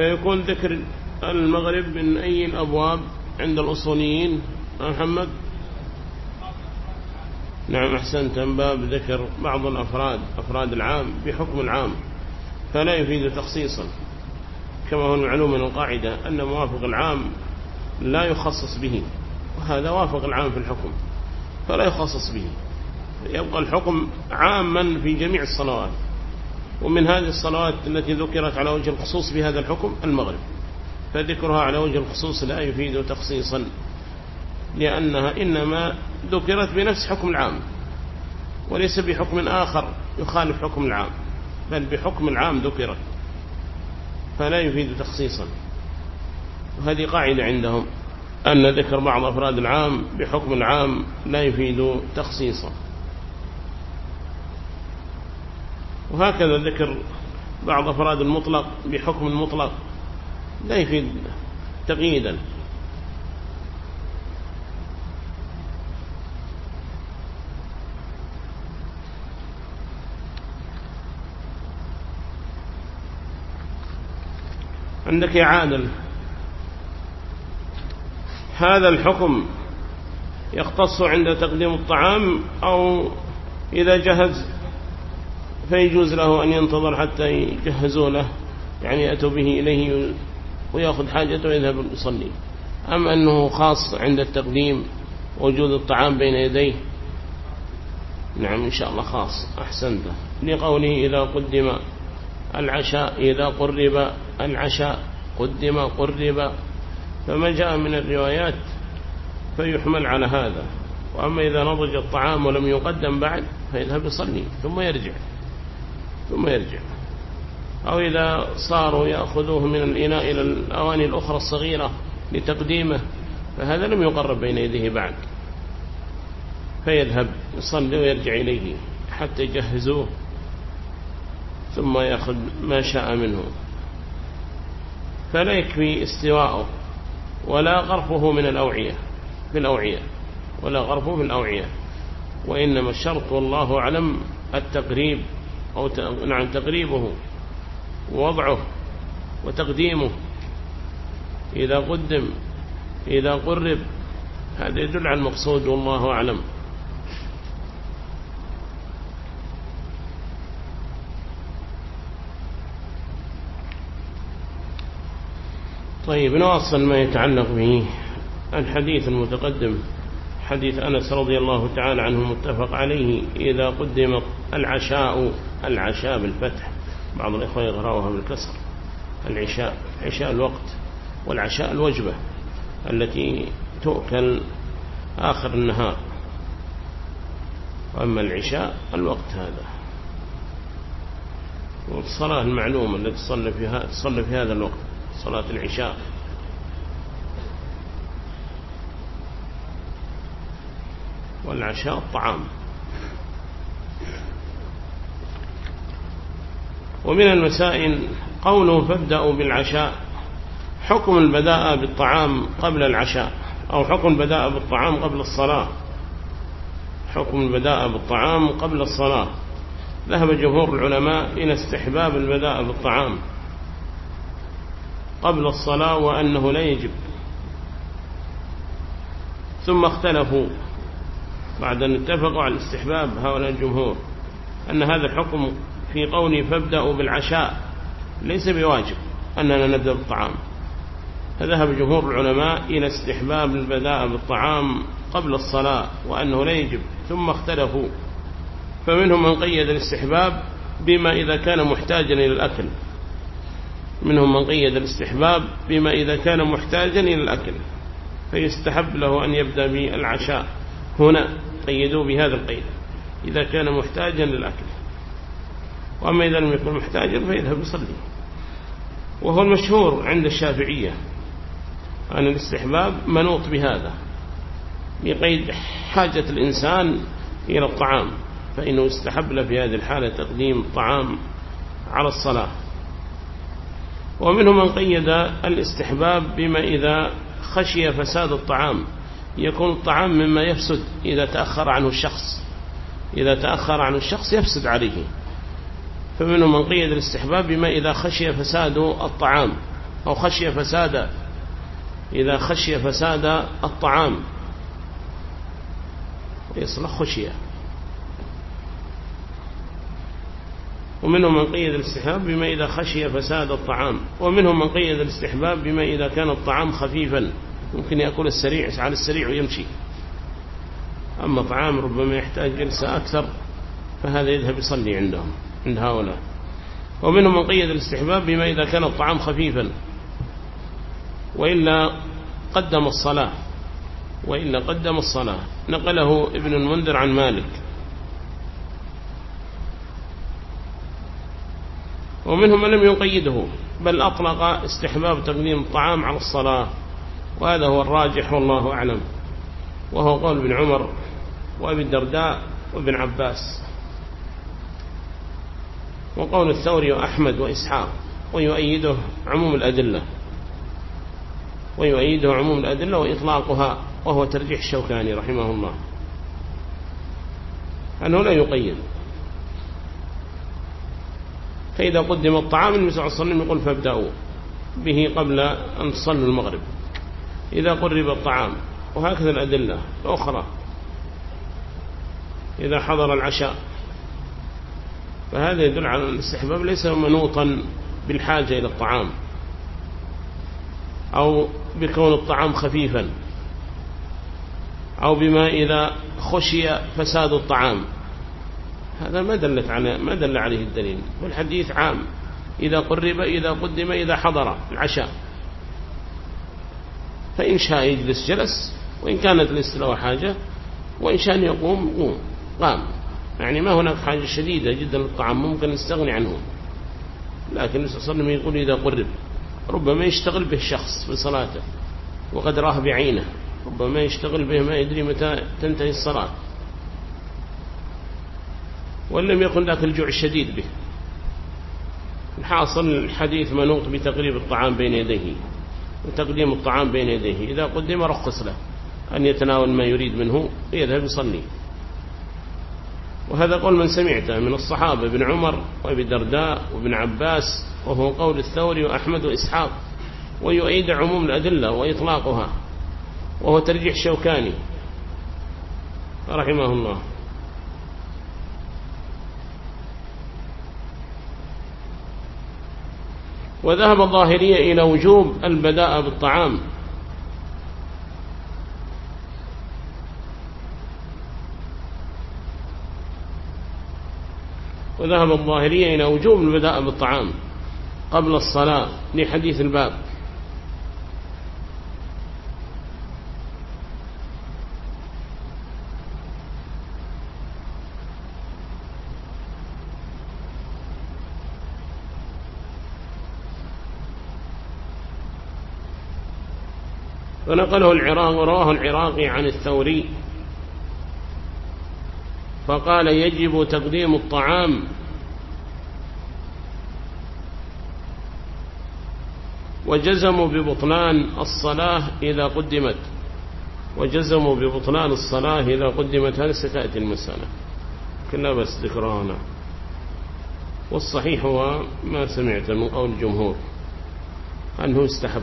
فيكون ذكر المغرب من أي الأبواب عند الأصوليين. محمد؟ نعم أحسنت. باب ذكر بعض الأفراد أفراد العام بحكم العام. فلا يفيد تخصيصا. كما هو المعلوم من القاعدة أن موافق العام لا يخصص به وهذا وافق العام في الحكم فلا يخصص به. يبقى الحكم عاما في جميع الصلوات. ومن هذه الصلوات التي ذكرت على وجه الخصوص بهذا الحكم المغرب. فذكرها على وجه الخصوص لا يفيد تخصيصا لأنها إنما ذكرت بنفس حكم العام وليس بحكم آخر يخالف حكم العام بل بحكم العام ذكرت فلا يفيد تخصيصا. وهذه قاعدة عندهم أن ذكر بعض أفراد العام بحكم العام لا يفيد تخصيصا. وهكذا ذكر بعض أفراد المطلق بحكم المطلق. لا يفيد تقييدا. عندك يا عادل هذا الحكم يختص عند تقديم الطعام أو إذا جهز فيجوز له أن ينتظر حتى يجهزوا له يعني يأتوا به إليه ويأخذ حاجته ويذهب يصلي. أم أنه خاص عند التقديم وجود الطعام بين يديه؟ نعم إن شاء الله خاص. أحسنت. لقوله إذا قدم العشاء إذا قرب العشاء قدم قرب. فما جاء من الروايات فيحمل على هذا. وأما إذا نضج الطعام ولم يقدم بعد فيذهب يصلي ثم يرجع. ثم يرجع. أو إذا صاروا يأخذوه من الإناء إلى الأواني الأخرى الصغيرة لتقديمه فهذا لم يقرب بين يديه بعد. فيذهب يصلي ويرجع إليه حتى يجهزوه ثم يأخذ ما شاء منه. فلا يكفي استواءه ولا غرفه من الأوعية في الأوعية ولا غرفه في الأوعية وإنما الشرط والله أعلم التقريب. أو نعم تقريبه ووضعه وتقديمه. إذا قدم إذا قرب. هذا يدل على المقصود والله أعلم. طيب نواصل ما يتعلق به الحديث المتقدم حديث أنس رضي الله تعالى عنه متفق عليه. إذا قدم العشاء العشاء بالفتح. بعض الإخوة يقرأوها بالكسر. العشاء عشاء الوقت والعشاء الوجبة التي تؤكل آخر النهار. وأما العشاء الوقت هذا. والصلاة المعلومة التي تصلي فيها تصلي في هذا الوقت صلاة العشاء. والعشاء الطعام. ومن المسائل قوله فابدأوا بالعشاء حكم البداء بالطعام قبل العشاء أو حكم البداء بالطعام قبل الصلاة. حكم البداء بالطعام قبل الصلاة. ذهب جمهور العلماء إلى استحباب البداء بالطعام قبل الصلاة وأنه لا يجب. ثم اختلفوا بعد أن اتفقوا على الاستحباب هؤلاء الجمهور أن هذا الحكم في قوله فابدأوا بالعشاء ليس بواجب أننا نبدأ بالطعام. فذهب جمهور العلماء إلى استحباب البداء بالطعام قبل الصلاة وأنه لا يجب ثم اختلفوا. فمنهم من قيد الاستحباب بما إذا كان محتاجا إلى الأكل. منهم من قيد الاستحباب بما إذا كان محتاجا إلى الأكل. فيستحب له أن يبدأ بالعشاء. هنا قيدوا بهذا القيد. إذا كان محتاجا للأكل. وأما إذا لم يكن محتاجا فيذهب يصلي. وهو المشهور عند الشافعية أن الاستحباب منوط بهذا بقيد حاجة الإنسان إلى الطعام فإنه استحب له في هذه الحالة تقديم الطعام على الصلاة. ومنهم من قيد الاستحباب بما إذا خشي فساد الطعام يكون الطعام مما يفسد إذا تأخر عنه الشخص إذا تأخر عنه الشخص يفسد عليه. فمنهم من قيد الاستحباب بما إذا خشي فساد الطعام أو خشي فساد إذا خشي فساد الطعام. يصلح خشية. ومنهم من قيد الاستحباب بما إذا خشي فساد الطعام. ومنهم من قيد الاستحباب بما إذا كان الطعام خفيفا. ممكن يأكل السريع على السريع ويمشي. أما طعام ربما يحتاج جلسة أكثر فهذا يذهب يصلي عندهم. عند هؤلاء. ومنهم من قيد الاستحباب بما إذا كان الطعام خفيفا. وإلا قدم الصلاة. وإلا قدم الصلاة. نقله ابن المنذر عن مالك. ومنهم من لم يقيده. بل أطلق استحباب تقديم الطعام على الصلاة. وهذا هو الراجح والله أعلم. وهو قول ابن عمر وابن الدرداء وابن عباس. وقول الثوري وأحمد وإسحاق ويؤيده عموم الأدلة. ويؤيده عموم الأدلة وإطلاقها وهو ترجيح الشوكاني رحمه الله. أنه لا يقيد. فإذا قدم الطعام النبي صلى الله عليه وسلم يقول فابدأوا به قبل أن تصلوا المغرب. إذا قرب الطعام وهكذا الأدلة الأخرى. إذا حضر العشاء فهذا يدل على الاستحباب ليس منوطا بالحاجة إلى الطعام أو بكون الطعام خفيفا أو بما إذا خشي فساد الطعام. هذا ما دلت على ما دل عليه الدليل. والحديث عام. إذا قرب إذا قدم إذا حضر العشاء. فإن شاء يجلس جلس وإن كانت ليست له حاجة وإن شاء يقوم قوم. قام. يعني ما هناك حاجة شديدة جدا للطعام ممكن نستغني عنه. لكن النبي صلى الله عليه وسلم يقول إذا قرب ربما يشتغل به شخص في صلاته وقد راه بعينه ربما يشتغل به ما يدري متى تنتهي الصلاة. وإن لم يكن ذاك الجوع الشديد به. الحاصل الحديث منوط بتقريب الطعام بين يديه وتقديم الطعام بين يديه. إذا قدم رخص له أن يتناول ما يريد منه ويذهب يصلي. وهذا قول من سمعته من الصحابة ابن عمر وابن درداء وابن عباس وهو قول الثوري وأحمد وإسحاق ويؤيد عموم الأدلة وإطلاقها وهو ترجيح شوكاني. رحمه الله. وذهب الظاهرية إلى وجوب البداء بالطعام. وذهب الظاهرية إلى وجوب البداء بالطعام قبل الصلاة لحديث الباب. فنقله العراق ورواه العراقي عن الثوري. فقال يجب تقديم الطعام. وجزموا ببطلان الصلاة إذا قدمت. وجزموا ببطلان الصلاة إذا قدمت. هذا ستأتي المسألة. كنا بس ذكرانا والصحيح هو ما سمعت من قول الجمهور. أنه استحب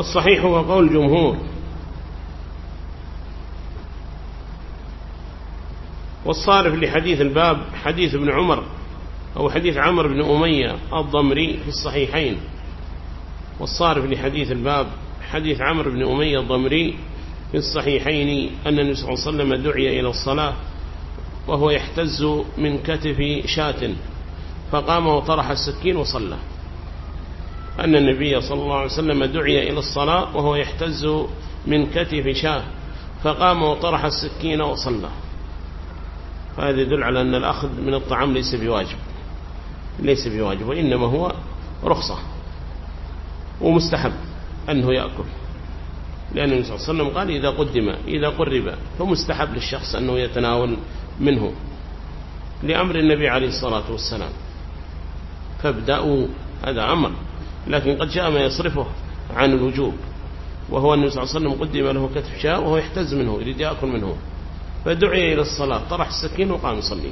والصحيح هو قول الجمهور. والصارف لحديث الباب حديث ابن عمر أو حديث عمر بن أمية الضمري في الصحيحين. والصارف لحديث الباب حديث عمرو بن أمية الضمري في الصحيحين أن النبي صلى الله عليه وسلم دعي إلى الصلاة وهو يحتز من كتف شاة فقام وطرح السكين وصلى. أن النبي صلى الله عليه وسلم دعي إلى الصلاة وهو يحتز من كتف شاه فقام وطرح السكين وصلى. فهذا يدل على أن الأخذ من الطعام ليس بواجب ليس بواجب وإنما هو رخصة ومستحب أنه يأكل. لأن النبي صلى الله عليه وسلم قال إذا قدم إذا قرب فمستحب للشخص أنه يتناول منه. لأمر النبي عليه الصلاة والسلام. فابدأوا هذا أمر. لكن قد جاء ما يصرفه عن الوجوب وهو النبي صلى الله عليه وسلم قدم له كتف شاء وهو يحتز منه يريد يأكل منه. فدعي إلى الصلاة طرح السكين وقام يصلي.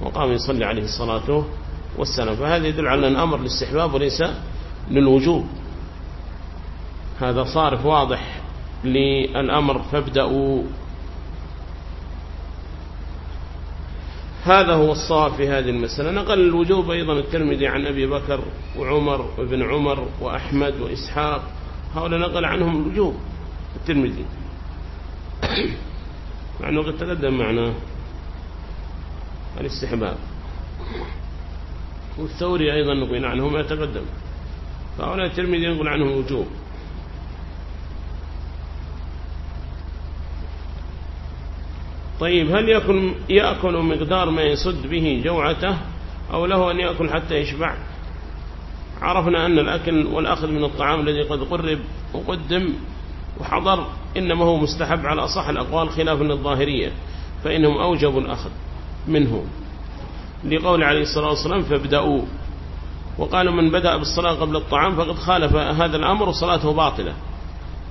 وقام يصلي عليه الصلاة والسلام. فهذا يدل على أن أمر للاستحباب وليس للوجوب. هذا صارف واضح للأمر فابدأوا هذا هو الصواب في هذه المسألة. نقل الوجوب أيضا الترمذي عن أبي بكر وعمر وابن عمر وأحمد وإسحاق. هؤلاء نقل عنهم الوجوب الترمذي. مع أنه قد تقدم معنا الاستحباب. والثوري أيضا نقل عنه ما تقدم فهؤلاء الترمذي ينقل عنه الوجوب. طيب هل يكن يأكل مقدار ما يسد به جوعته أو له أن يأكل حتى يشبع؟ عرفنا أن الأكل والأخذ من الطعام الذي قد قرب وقدم وحضر إنما هو مستحب على أصح الأقوال خلافا للظاهرية فإنهم أوجبوا الأخذ منه. لقول عليه الصلاة والسلام فابدأوا. وقالوا من بدأ بالصلاة قبل الطعام فقد خالف هذا الأمر وصلاته باطلة.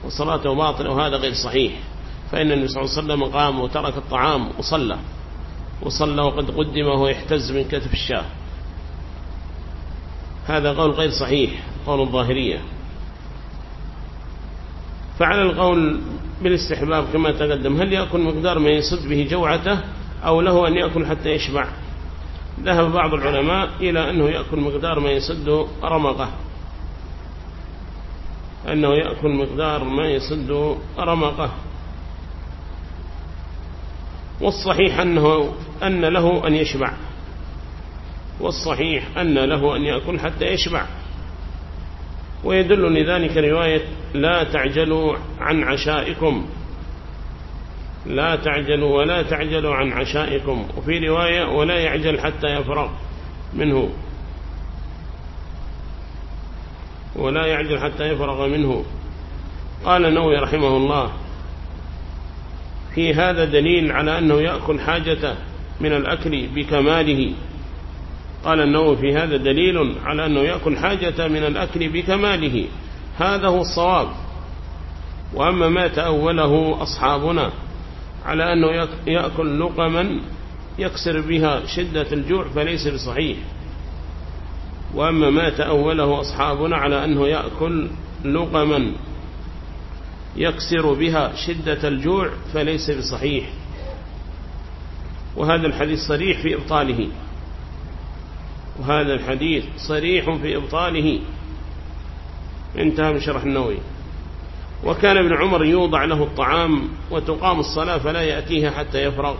وصلاته باطلة وهذا غير صحيح. فإن النبي صلى الله عليه وسلم قام وترك الطعام وصلى. وصلى وقد قدم وهو يحتز من كتف الشاه. هذا قول غير صحيح قول الظاهرية. فعلى القول بالاستحباب كما تقدم هل يأكل مقدار ما يصد به جوعته أو له أن يأكل حتى يشبع؟ ذهب بعض العلماء إلى أنه يأكل مقدار ما يسد رمقه. أنه يأكل مقدار ما يسد رمقه. والصحيح أنه أن له أن يشبع. والصحيح أن له أن يأكل حتى يشبع. ويدل لذلك رواية لا تعجلوا عن عشائكم. لا تعجلوا ولا تعجلوا عن عشائكم. وفي رواية ولا يعجل حتى يفرغ منه. ولا يعجل حتى يفرغ منه. قال النووي رحمه الله في هذا دليل على أنه يأكل حاجته من الأكل بكماله. قال النووي في هذا دليل على أنه يأكل حاجة من الأكل بكماله. هذا هو الصواب. وأما ما تأوله أصحابنا على أنه يأكل لقما يكسر بها شدة الجوع فليس بصحيح. وأما ما تأوله أصحابنا على أنه يأكل لقما يكسر بها شدة الجوع فليس بصحيح. وهذا الحديث صريح في إبطاله. وهذا الحديث صريح في إبطاله. انتهى من شرح النووي. وكان ابن عمر يوضع له الطعام وتقام الصلاة فلا يأتيها حتى يفرغ.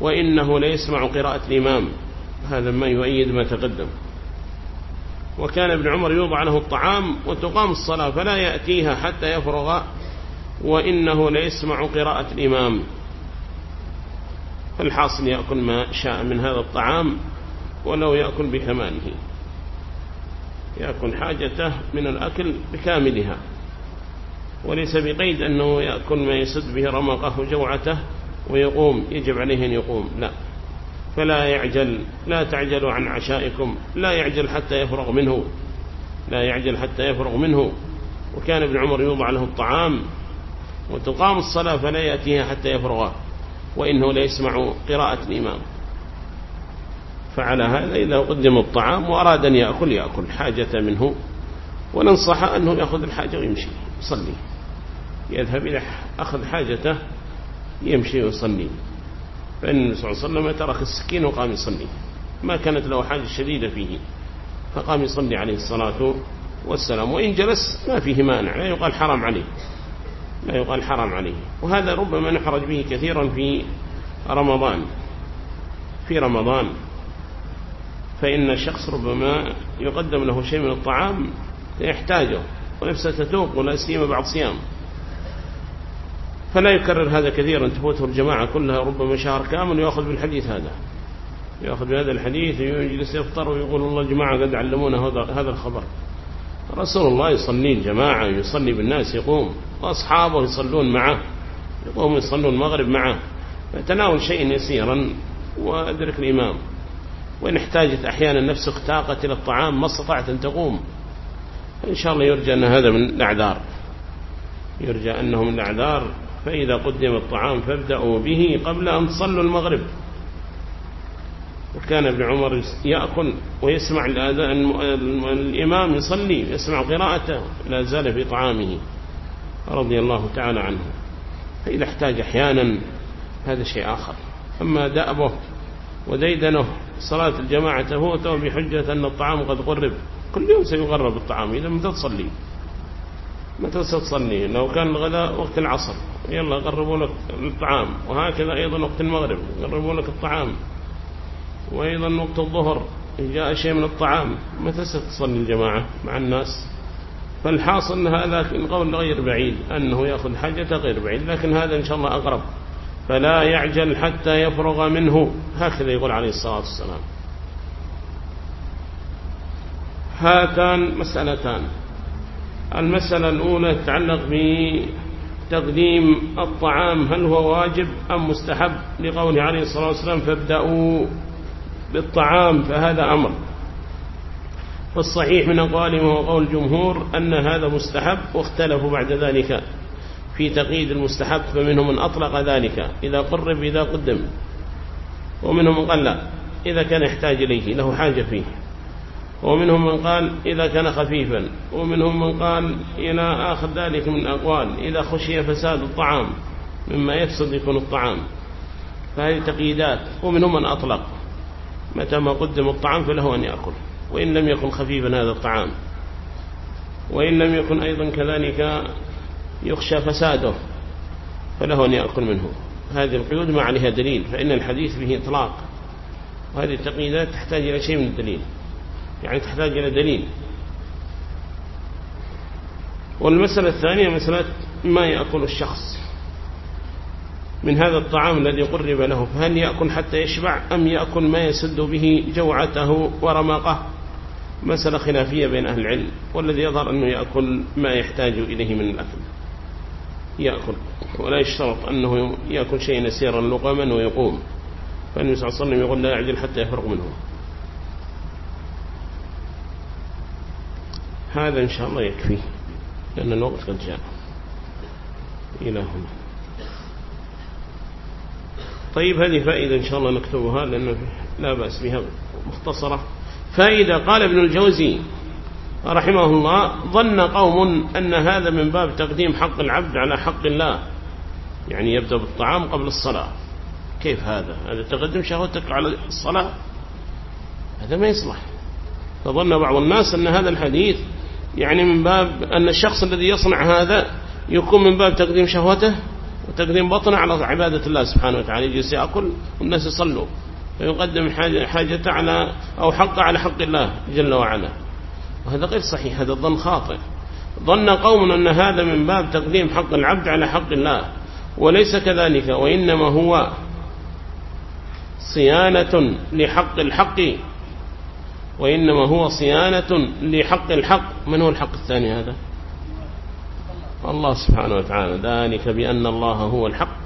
وإنه ليسمع قراءة الإمام. هذا ما يؤيد ما تقدم. وكان ابن عمر يوضع له الطعام وتقام الصلاة فلا يأتيها حتى يفرغ وإنه ليسمع قراءة الإمام. فالحاصل يأكل ما شاء من هذا الطعام ولو يأكل بكماله يأكل حاجته من الأكل بكاملها. وليس بقيد أنه يأكل ما يسد به رمقه جوعته ويقوم يجب عليه أن يقوم لا. فلا يعجل لا تعجلوا عن عشائكم لا يعجل حتى يفرغ منه لا يعجل حتى يفرغ منه. وكان ابن عمر يوضع له الطعام وتقام الصلاة فلا يأتيها حتى يفرغه وإنه لا يسمع قراءة الإمام. فعلى هذا إذا قدم الطعام وأراد أن يأكل يأكل حاجة منه وننصح أنه يأخذ الحاجة ويمشي يصلي. يذهب إلى أخذ حاجته يمشي ويصلي. فإن النبي صلى الله عليه وسلم ترك السكين وقام يصلي. ما كانت له حاجة شديدة فيه. فقام يصلي عليه الصلاة والسلام. وإن جلس ما فيه مانع. لا يقال حرام عليه. لا يقال حرام عليه. وهذا ربما نحرج به كثيرا في رمضان. في رمضان. فإن الشخص ربما يقدم له شيء من الطعام يحتاجه. ونفسه تتوق ولا سيما بعد صيام. فلا يكرر هذا كثيرا. تفوته الجماعة كلها ربما شهر كامل ويأخذ بالحديث هذا. يأخذ بهذا الحديث ويجلس يفطر ويقول الله الجماعة قد علمونا هذا الخبر. رسول الله يصلي الجماعة يصلي بالناس يقوم. وأصحابه يصلون معه. يقوم يصلون المغرب معه. فتناول شيء يسيرا. وأدرك الإمام. وإن احتاجت أحيانا نفسك طاقة إلى الطعام ما استطعت أن تقوم. إن شاء الله يرجى أن هذا من الأعذار. يرجى أنه من الأعذار. فإذا قدم الطعام فابدأوا به قبل أن تصلوا المغرب. وكان ابن عمر يأكل ويسمع الإمام يصلي يسمع قراءته لا زال في طعامه رضي الله تعالى عنه. فإذا احتاج أحيانا هذا شيء آخر. أما دأبه وديدنه صلاة الجماعة تفوته بحجة أن الطعام قد قرب كل يوم سيقرب الطعام إذا متى تصلي. متى ستصلي لو كان الغداء وقت العصر. يلا قربوا لك الطعام. وهكذا أيضا وقت المغرب. قربوا لك الطعام. وأيضا وقت الظهر. جاء شيء من الطعام. متى ستصلي الجماعة مع الناس. فالحاصل أن هذا القول غير بعيد. أنه يأخذ حاجة غير بعيد. لكن هذا إن شاء الله أقرب. فلا يعجل حتى يفرغ منه. هكذا يقول عليه الصلاة والسلام. هاتان مسألتان. المسألة الأولى تتعلق بتقديم الطعام هل هو واجب أم مستحب؟ لقوله عليه الصلاة والسلام فابدأوا بالطعام فهذا أمر. فالصحيح من أقوالهم هو قول الجمهور أن هذا مستحب واختلفوا بعد ذلك في تقييد المستحب فمنهم من أطلق ذلك إذا قرب إذا قدم ومنهم من قال لا إذا كان يحتاج إليه له حاجة فيه. ومنهم من قال إذا كان خفيفا ومنهم من قال إلى آخر ذلك من أقوال إذا خشي فساد الطعام مما يفسد يكون الطعام. فهذه تقييدات ومنهم من أطلق. متى ما قدم الطعام فله أن يأكل. وإن لم يكن خفيفا هذا الطعام. وإن لم يكن أيضا كذلك يخشى فساده فله أن يأكل منه. هذه القيود ما عليها دليل فإن الحديث به إطلاق. وهذه التقييدات تحتاج إلى شيء من الدليل. يعني تحتاج إلى دليل. والمسألة الثانية مسألة ما يأكل الشخص. من هذا الطعام الذي قرب له فهل يأكل حتى يشبع أم يأكل ما يسد به جوعته ورمقه مسألة خلافية بين أهل العلم والذي يظهر أنه يأكل ما يحتاج إليه من الأكل. يأكل ولا يشترط أنه يأكل شيء يسيرا لقما ويقوم. فالنبي صلى الله عليه وسلم يقول لا يعجل حتى يفرغ منه. هذا إن شاء الله يكفي لأن الوقت قد جاء. إلى هنا. طيب هذه فائدة إن شاء الله نكتبها لأنه لا بأس بها مختصرة. فائدة قال ابن الجوزي رحمه الله ظن قوم أن هذا من باب تقديم حق العبد على حق الله يعني يبدأ بالطعام قبل الصلاة. كيف هذا؟ هذا تقدم شهوتك على الصلاة؟ هذا ما يصلح. فظن بعض الناس أن هذا الحديث يعني من باب أن الشخص الذي يصنع هذا يكون من باب تقديم شهوته وتقديم بطنه على عبادة الله سبحانه وتعالى. يجلس يأكل والناس يصلوا فيقدم حاجة على أو حق على حق الله جل وعلا. وهذا غير صحيح هذا الظن خاطئ. ظن قوم أن هذا من باب تقديم حق العبد على حق الله وليس كذلك وإنما هو صيانة لحق الحق وإنما هو صيانة لحق الحق. من هو الحق الثاني هذا؟ الله سبحانه وتعالى. ذلك بأن الله هو الحق.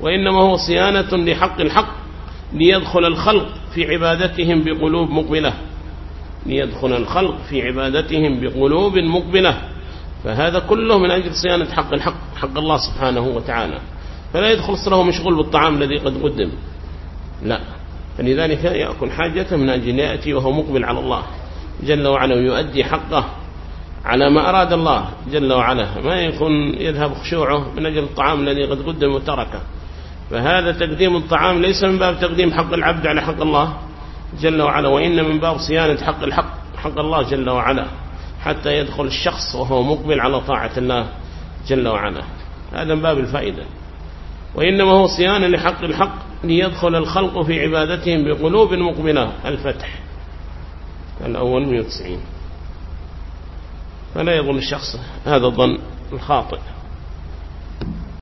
وإنما هو صيانة لحق الحق ليدخل الخلق في عبادتهم بقلوب مقبلة. ليدخل الخلق في عبادتهم بقلوب مقبلة. فهذا كله من أجل صيانة حق الحق حق الله سبحانه وتعالى. فلا يدخل صله مشغول بالطعام الذي قد قدم. لا. فلذلك يأكل حاجته من أجل يأتي وهو مقبل على الله. جل وعلا ويؤدي حقه على ما أراد الله. جل وعلا ما يكون يذهب خشوعه من أجل الطعام الذي قد قدم وتركه. فهذا تقديم الطعام ليس من باب تقديم حق العبد على حق الله. جل وعلا وإن من باب صيانة حق الحق حق الله جل وعلا. حتى يدخل الشخص وهو مقبل على طاعة الله جل وعلا. هذا من باب الفائدة. وإنما هو صيانة لحق الحق. ليدخل الخلق في عبادتهم بقلوب مقبلة الفتح. الأول 190 فلا يظن الشخص هذا الظن الخاطئ.